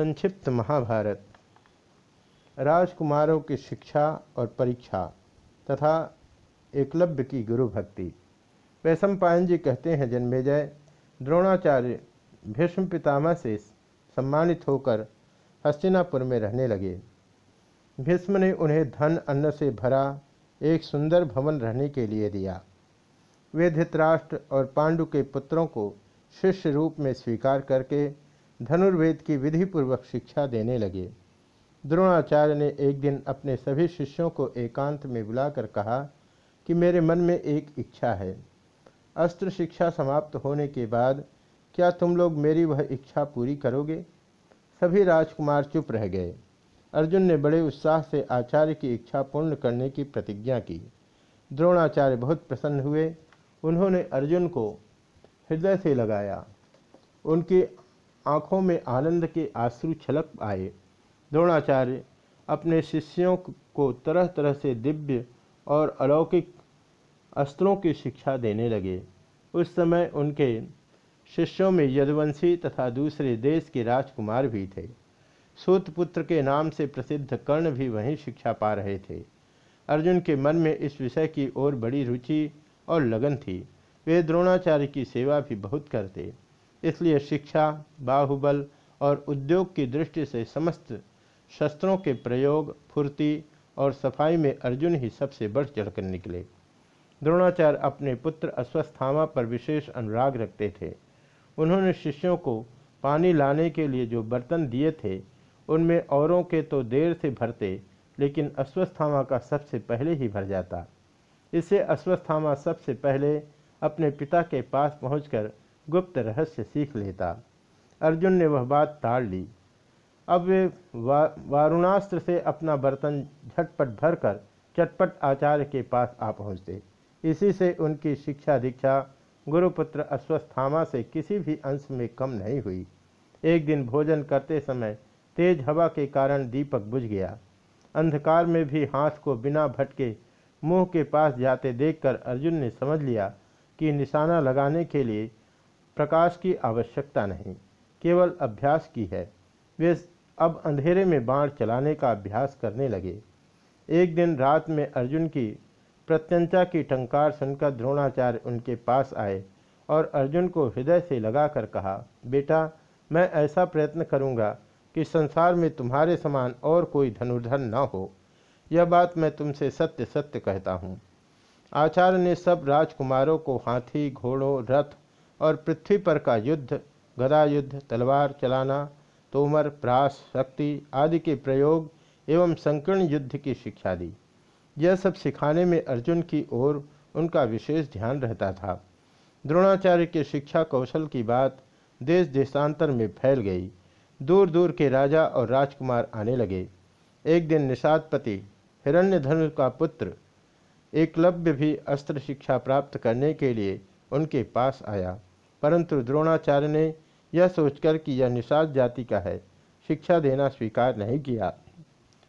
संक्षिप्त महाभारत। राजकुमारों की शिक्षा और परीक्षा तथा एकलव्य की गुरु भक्ति। वैशम पायन जी कहते हैं, जन्मेजय, द्रोणाचार्य भीष्म पितामह से सम्मानित होकर हस्तिनापुर में रहने लगे। भीष्म ने उन्हें धन अन्न से भरा एक सुंदर भवन रहने के लिए दिया। वे धृतराष्ट्र और पांडु के पुत्रों को शिष्य रूप में स्वीकार करके धनुर्वेद की विधिपूर्वक शिक्षा देने लगे। द्रोणाचार्य ने एक दिन अपने सभी शिष्यों को एकांत में बुलाकर कहा कि मेरे मन में एक इच्छा है। अस्त्र शिक्षा समाप्त होने के बाद क्या तुम लोग मेरी वह इच्छा पूरी करोगे? सभी राजकुमार चुप रह गए। अर्जुन ने बड़े उत्साह से आचार्य की इच्छा पूर्ण करने की प्रतिज्ञा की। द्रोणाचार्य बहुत प्रसन्न हुए। उन्होंने अर्जुन को हृदय से लगाया। उनकी आँखों में आनंद के आँसू छलक आए। द्रोणाचार्य अपने शिष्यों को तरह तरह से दिव्य और अलौकिक अस्त्रों की शिक्षा देने लगे। उस समय उनके शिष्यों में यदुवंशी तथा दूसरे देश के राजकुमार भी थे। सूतपुत्र के नाम से प्रसिद्ध कर्ण भी वहीं शिक्षा पा रहे थे। अर्जुन के मन में इस विषय की ओर बड़ी रुचि और लगन थी। वे द्रोणाचार्य की सेवा भी बहुत करते। इसलिए शिक्षा, बाहुबल और उद्योग की दृष्टि से समस्त शस्त्रों के प्रयोग, फुर्ती और सफ़ाई में अर्जुन ही सबसे बढ़ चढ़कर निकले। द्रोणाचार्य अपने पुत्र अश्वस्थामा पर विशेष अनुराग रखते थे। उन्होंने शिष्यों को पानी लाने के लिए जो बर्तन दिए थे, उनमें औरों के तो देर से भरते, लेकिन अश्वस्थामा का सबसे पहले ही भर जाता। इससे अश्वस्थामा सबसे पहले अपने पिता के पास पहुंचकर गुप्त रहस्य सीख लेता। अर्जुन ने वह बात ताड़ ली। अब वे वा, वारुणास्त्र से अपना बर्तन झटपट भरकर चटपट आचार्य के पास आ पहुँचते। इसी से उनकी शिक्षा दीक्षा गुरुपुत्र अश्वस्थामा से किसी भी अंश में कम नहीं हुई। एक दिन भोजन करते समय तेज हवा के कारण दीपक बुझ गया। अंधकार में भी हाथ को बिना भटके मुँह के पास जाते देखकर अर्जुन ने समझ लिया कि निशाना लगाने के लिए प्रकाश की आवश्यकता नहीं, केवल अभ्यास की है। वे अब अंधेरे में बाण चलाने का अभ्यास करने लगे। एक दिन रात में अर्जुन की प्रत्यंचा की टंकार सुनकर द्रोणाचार्य उनके पास आए और अर्जुन को हृदय से लगाकर कहा, बेटा, मैं ऐसा प्रयत्न करूँगा कि संसार में तुम्हारे समान और कोई धनुर्धर न हो। यह बात मैं तुमसे सत्य सत्य कहता हूँ। आचार्य ने सब राजकुमारों को हाथी, घोड़ों, रथ और पृथ्वी पर का युद्ध, गदा युद्ध, तलवार चलाना, तोमर प्रास शक्ति आदि के प्रयोग एवं संकीर्ण युद्ध की शिक्षा दी। यह सब सिखाने में अर्जुन की ओर उनका विशेष ध्यान रहता था। द्रोणाचार्य के शिक्षा कौशल की बात देश देशांतर में फैल गई। दूर दूर के राजा और राजकुमार आने लगे। एक दिन निषादपति हिरण्यधनु का पुत्र, एकलव्य भी अस्त्र शिक्षा प्राप्त करने के लिए उनके पास आया। परंतु द्रोणाचार्य ने यह सोचकर कि यह निषाद जाति का है, शिक्षा देना स्वीकार नहीं किया।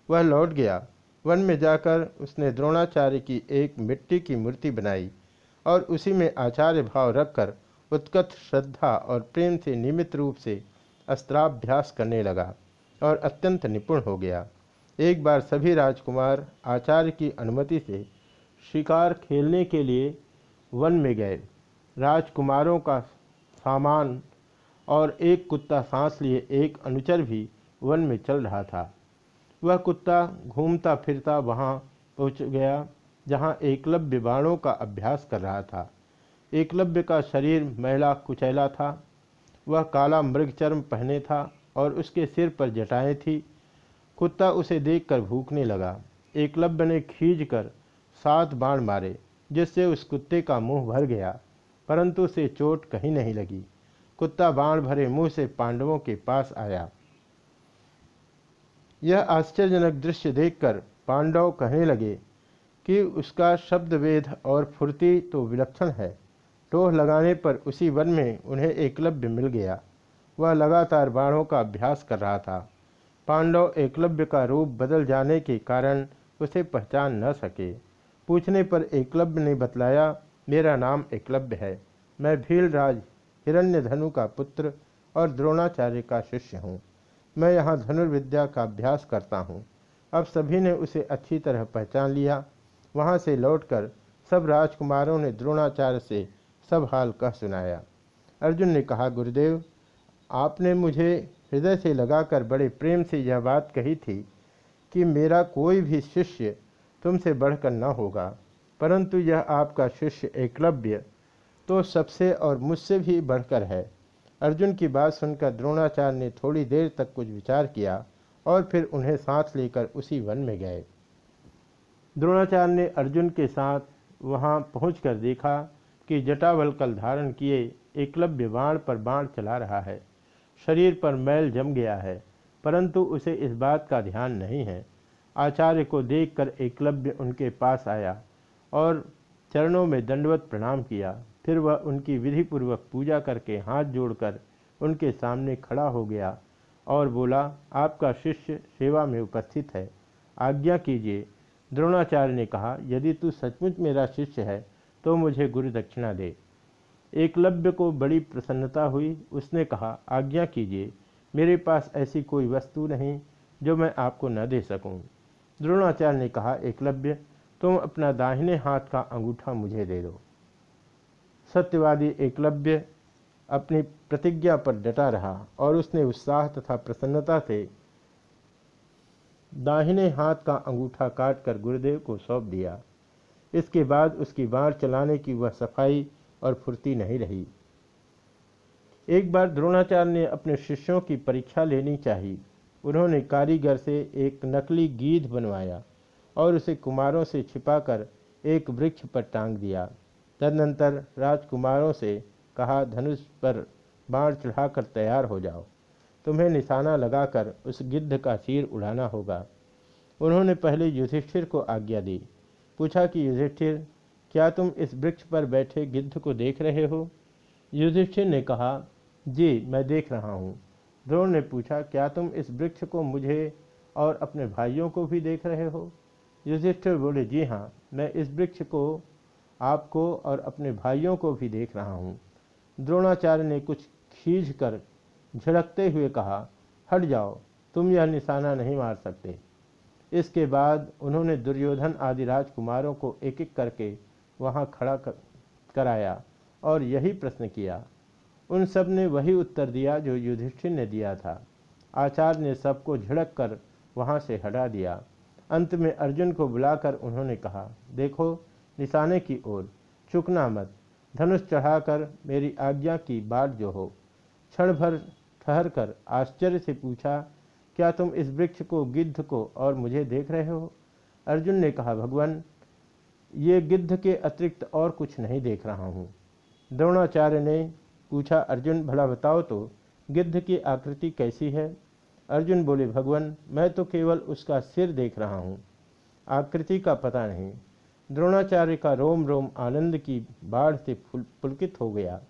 वह लौट गया। वन में जाकर उसने द्रोणाचार्य की एक मिट्टी की मूर्ति बनाई और उसी में आचार्य भाव रखकर उत्कट श्रद्धा और प्रेम से नियमित रूप से अस्त्राभ्यास करने लगा और अत्यंत निपुण हो गया। एक बार सभी राजकुमार आचार्य की अनुमति से शिकार खेलने के लिए वन में गए। राजकुमारों का सामान और एक कुत्ता सांस लिए एक अनुचर भी वन में चल रहा था। वह कुत्ता घूमता फिरता वहाँ पहुँच गया, जहाँ एकलव्य बाणों का अभ्यास कर रहा था। एकलव्य का शरीर मैला कुचैला था। वह काला मृगचर्म पहने था और उसके सिर पर जटाएँ थी। कुत्ता उसे देखकर भूखने लगा। एकलव्य ने खींच कर सात बाण मारे, जिससे उस कुत्ते का मुँह भर गया। परंतु उसे चोट कहीं नहीं लगी। कुत्ता बाण भरे मुँह से पांडवों के पास आया। यह आश्चर्यजनक दृश्य देखकर पांडव कहने लगे कि उसका शब्द वेद और फुर्ती तो विलक्षण है। टोह लगाने पर उसी वन में उन्हें एकलव्य मिल गया। वह लगातार बाणों का अभ्यास कर रहा था। पांडव एकलव्य का रूप बदल जाने के कारण उसे पहचान न सके। पूछने पर एकलव्य ने बतलाया मेरा नाम एकलव्य है। मैं भीलराज, हिरण्यधनु का पुत्र और द्रोणाचार्य का शिष्य हूँ। मैं यहाँ धनुर्विद्या का अभ्यास करता हूँ। अब सभी ने उसे अच्छी तरह पहचान लिया। वहाँ से लौटकर सब राजकुमारों ने द्रोणाचार्य से सब हाल कह सुनाया। अर्जुन ने कहा, गुरुदेव, आपने मुझे हृदय से लगाकर बड़े प्रेम से यह बात कही थी कि मेरा कोई भी शिष्य तुमसे बढ़कर न होगा। परंतु यह आपका शिष्य एकलव्य तो सबसे और मुझसे भी बढ़कर है। अर्जुन की बात सुनकर द्रोणाचार्य ने थोड़ी देर तक कुछ विचार किया और फिर उन्हें साथ लेकर उसी वन में गए। द्रोणाचार्य ने अर्जुन के साथ वहाँ पहुंचकर देखा कि जटावलकल धारण किए एकलव्य बाण पर बाण चला रहा है। शरीर पर मैल जम गया है, परंतु उसे इस बात का ध्यान नहीं है। आचार्य को देखकर एकलव्य उनके पास आया। और चरणों में दंडवत प्रणाम किया। फिर वह उनकी विधिपूर्वक पूजा करके हाथ जोड़कर उनके सामने खड़ा हो गया और बोला, आपका शिष्य सेवा में उपस्थित है। आज्ञा कीजिए। द्रोणाचार्य ने कहा, यदि तू सचमुच मेरा शिष्य है तो मुझे गुरु दक्षिणा दे। एकलव्य को बड़ी प्रसन्नता हुई। उसने कहा, आज्ञा कीजिए। मेरे पास ऐसी कोई वस्तु नहीं जो मैं आपको न दे सकूँ। द्रोणाचार्य ने कहा, एकलव्य तुम अपना दाहिने हाथ का अंगूठा मुझे दे दो। सत्यवादी एकलव्य अपनी प्रतिज्ञा पर डटा रहा और उसने उत्साह तथा प्रसन्नता से दाहिने हाथ का अंगूठा काटकर गुरुदेव को सौंप दिया। इसके बाद उसकी बाढ़ चलाने की वह सफ़ाई और फुर्ती नहीं रही। एक बार द्रोणाचार्य ने अपने शिष्यों की परीक्षा लेनी चाहिए। उन्होंने कारीगर से एक नकली गीध बनवाया। और उसे कुमारों से छिपाकर एक वृक्ष पर टांग दिया। तदनंतर राजकुमारों से कहा, धनुष पर बाढ़ चढ़ाकर तैयार हो जाओ। तुम्हें निशाना लगाकर उस गिद्ध का सिर उड़ाना होगा। उन्होंने पहले युधिष्ठिर को आज्ञा दी। पूछा कि, युधिष्ठिर, क्या तुम इस वृक्ष पर बैठे गिद्ध को देख रहे हो? युधिष्ठिर ने कहा, जी, मैं देख रहा हूँ। द्रोण ने पूछा, क्या तुम इस वृक्ष को मुझे और अपने भाइयों को भी देख रहे हो? युधिष्ठिर बोले जी हाँ मैं इस वृक्ष को आपको और अपने भाइयों को भी देख रहा हूँ। द्रोणाचार्य ने कुछ खींच कर झड़कते हुए कहा हट जाओ तुम यह निशाना नहीं मार सकते। इसके बाद उन्होंने दुर्योधन आदि राजकुमारों को एक एक करके वहाँ खड़ा कर, कराया और यही प्रश्न किया। उन सबने वही उत्तर दिया जो युधिष्ठिर ने दिया था। आचार्य ने सबको झड़क कर वहाँ से हटा दिया। अंत में अर्जुन को बुलाकर उन्होंने कहा, देखो, निशाने की ओर, चुकना मत। धनुष चढ़ाकर मेरी आज्ञा की बाट जो हो। क्षण भर ठहर कर आश्चर्य से पूछा, क्या तुम इस वृक्ष को, गिद्ध को और मुझे देख रहे हो? अर्जुन ने कहा, भगवान, ये गिद्ध के अतिरिक्त और कुछ नहीं देख रहा हूँ। द्रोणाचार्य ने पूछा, अर्जुन, भला बताओ तो गिद्ध की आकृति कैसी है? अर्जुन बोले, भगवान, मैं तो केवल उसका सिर देख रहा हूँ। आकृति का पता नहीं। द्रोणाचार्य का रोम रोम आनंद की बाढ़ से पुलकित हो गया।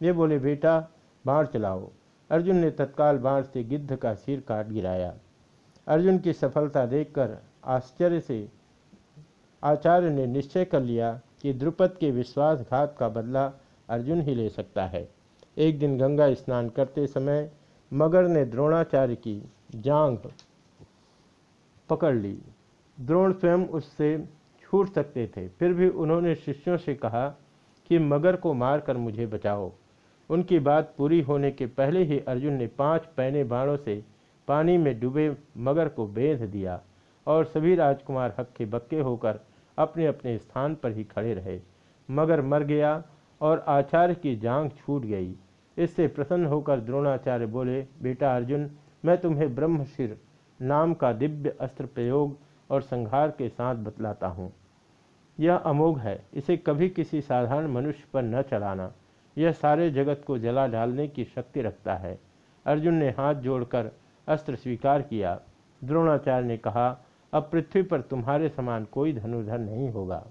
वे बोले, बेटा, बाढ़ चलाओ। अर्जुन ने तत्काल बाढ़ से गिद्ध का सिर काट गिराया। अर्जुन की सफलता देखकर आश्चर्य से आचार्य ने निश्चय कर लिया कि द्रुपद के विश्वासघात का बदला अर्जुन ही ले सकता है। एक दिन गंगा स्नान करते समय मगर ने द्रोणाचार्य की जांग पकड़ ली। द्रोण स्वयं उससे छूट सकते थे। फिर भी उन्होंने शिष्यों से कहा कि मगर को मारकर मुझे बचाओ। उनकी बात पूरी होने के पहले ही अर्जुन ने पाँच पैने बाणों से पानी में डूबे मगर को बेंध दिया और सभी राजकुमार हक्के बक्के होकर अपने अपने स्थान पर ही खड़े रहे। मगर मर गया और आचार्य की जांग छूट गई। इससे प्रसन्न होकर द्रोणाचार्य बोले, बेटा अर्जुन, मैं तुम्हें ब्रह्मशिर नाम का दिव्य अस्त्र प्रयोग और संहार के साथ बतलाता हूँ। यह अमोघ है, इसे कभी किसी साधारण मनुष्य पर न चलाना। यह सारे जगत को जला डालने की शक्ति रखता है। अर्जुन ने हाथ जोड़कर अस्त्र स्वीकार किया। द्रोणाचार्य ने कहा, अब पृथ्वी पर तुम्हारे समान कोई धनुर्धर नहीं होगा।